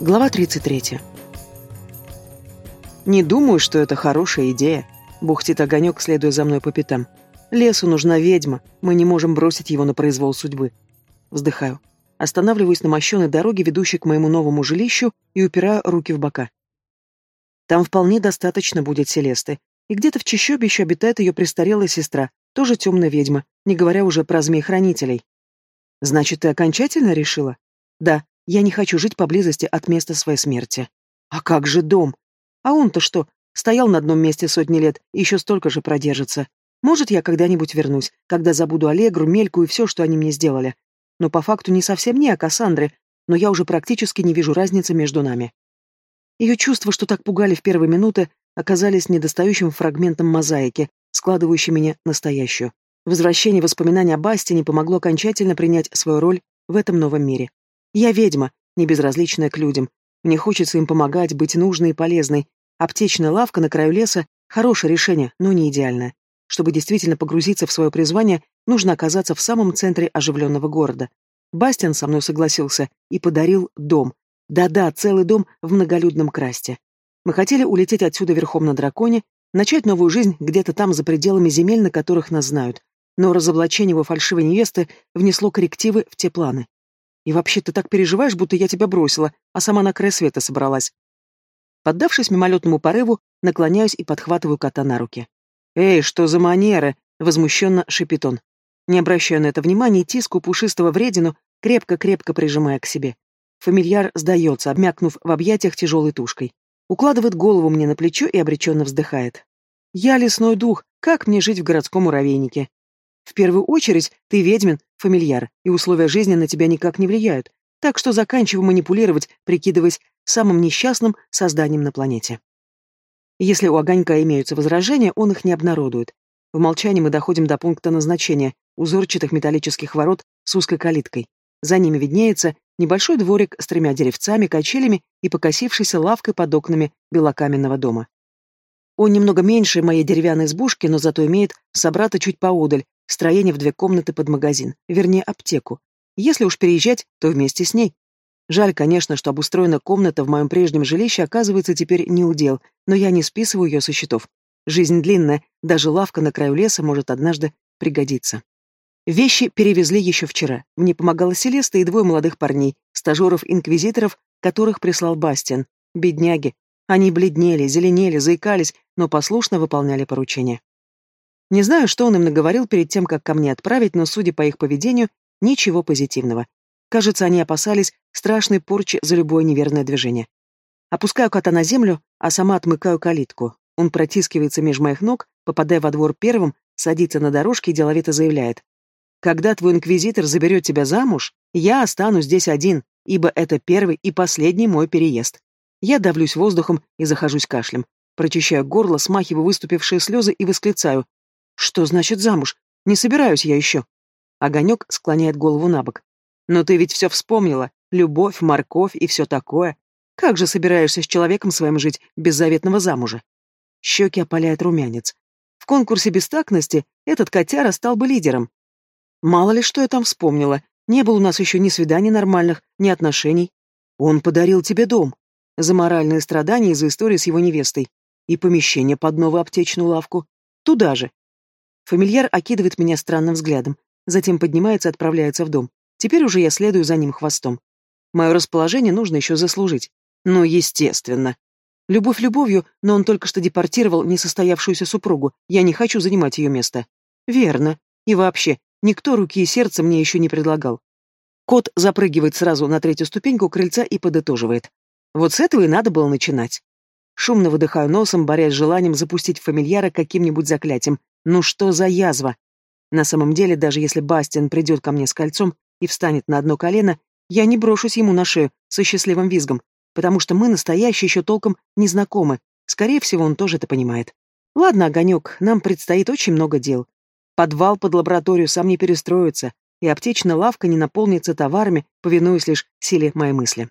Глава 33. «Не думаю, что это хорошая идея», — бухтит огонек, следуя за мной по пятам. «Лесу нужна ведьма, мы не можем бросить его на произвол судьбы». Вздыхаю. Останавливаюсь на мощенной дороге, ведущей к моему новому жилищу, и упираю руки в бока. Там вполне достаточно будет Селесты. И где-то в чащобе еще обитает ее престарелая сестра, тоже темная ведьма, не говоря уже про змей-хранителей. «Значит, ты окончательно решила?» «Да, я не хочу жить поблизости от места своей смерти. А как же дом? А он-то что? Стоял на одном месте сотни лет и еще столько же продержится. Может, я когда-нибудь вернусь, когда забуду Аллегру, Мельку и все, что они мне сделали. Но по факту не совсем не о Кассандре, но я уже практически не вижу разницы между нами. Ее чувства, что так пугали в первые минуты, оказались недостающим фрагментом мозаики, складывающей меня настоящую. Возвращение воспоминаний о Басте не помогло окончательно принять свою роль в этом новом мире. Я ведьма, не безразличная к людям. Мне хочется им помогать, быть нужной и полезной. Аптечная лавка на краю леса – хорошее решение, но не идеальное. Чтобы действительно погрузиться в свое призвание, нужно оказаться в самом центре оживленного города. Бастиан со мной согласился и подарил дом. Да-да, целый дом в многолюдном красте. Мы хотели улететь отсюда верхом на драконе, начать новую жизнь где-то там за пределами земель, на которых нас знают. Но разоблачение его фальшивой невесты внесло коррективы в те планы. И вообще ты так переживаешь, будто я тебя бросила, а сама на край света собралась. Поддавшись мимолетному порыву, наклоняюсь и подхватываю кота на руки. «Эй, что за манеры?» — возмущенно шипит он. Не обращая на это внимания, тиску пушистого вредину, крепко-крепко прижимая к себе. Фамильяр сдается, обмякнув в объятиях тяжелой тушкой. Укладывает голову мне на плечо и обреченно вздыхает. «Я лесной дух, как мне жить в городском муравейнике? В первую очередь, ты ведьмин, фамильяр, и условия жизни на тебя никак не влияют, так что заканчивай манипулировать, прикидываясь самым несчастным созданием на планете. Если у огонька имеются возражения, он их не обнародует. В молчании мы доходим до пункта назначения, узорчатых металлических ворот с узкой калиткой. За ними виднеется небольшой дворик с тремя деревцами, качелями и покосившейся лавкой под окнами белокаменного дома. Он немного меньше моей деревянной избушки, но зато имеет собрата чуть поодаль, Строение в две комнаты под магазин, вернее, аптеку. Если уж переезжать, то вместе с ней. Жаль, конечно, что обустроена комната в моем прежнем жилище оказывается теперь не удел, но я не списываю ее со счетов. Жизнь длинная, даже лавка на краю леса может однажды пригодиться. Вещи перевезли еще вчера. Мне помогала Селеста и двое молодых парней, стажеров-инквизиторов, которых прислал Бастиан. Бедняги. Они бледнели, зеленели, заикались, но послушно выполняли поручения. Не знаю, что он им наговорил перед тем, как ко мне отправить, но, судя по их поведению, ничего позитивного. Кажется, они опасались страшной порчи за любое неверное движение. Опускаю кота на землю, а сама отмыкаю калитку. Он протискивается меж моих ног, попадая во двор первым, садится на дорожке и деловито заявляет. «Когда твой инквизитор заберет тебя замуж, я останусь здесь один, ибо это первый и последний мой переезд». Я давлюсь воздухом и захожусь кашлем. Прочищаю горло, смахиваю выступившие слезы и восклицаю. Что значит замуж? Не собираюсь я еще. Огонек склоняет голову на бок. Но ты ведь все вспомнила. Любовь, морковь и все такое. Как же собираешься с человеком своим жить без заветного замужа? Щеки опаляет румянец. В конкурсе бестактности этот котяра стал бы лидером. Мало ли, что я там вспомнила. Не было у нас еще ни свиданий нормальных, ни отношений. Он подарил тебе дом. За моральные страдания из-за истории с его невестой. И помещение под новую аптечную лавку. Туда же. Фамильяр окидывает меня странным взглядом, затем поднимается и отправляется в дом. Теперь уже я следую за ним хвостом. Мое расположение нужно еще заслужить. Ну, естественно. Любовь любовью, но он только что депортировал несостоявшуюся супругу. Я не хочу занимать ее место. Верно. И вообще, никто руки и сердце мне еще не предлагал. Кот запрыгивает сразу на третью ступеньку крыльца и подытоживает. Вот с этого и надо было начинать. Шумно выдыхаю носом, борясь с желанием запустить фамильяра каким-нибудь заклятием, ну что за язва? На самом деле, даже если Бастиан придет ко мне с кольцом и встанет на одно колено, я не брошусь ему на шею со счастливым визгом, потому что мы настоящие еще толком не знакомы. Скорее всего, он тоже это понимает. Ладно, Огонек, нам предстоит очень много дел. Подвал под лабораторию сам не перестроится, и аптечная лавка не наполнится товарами, повинуясь лишь силе моей мысли.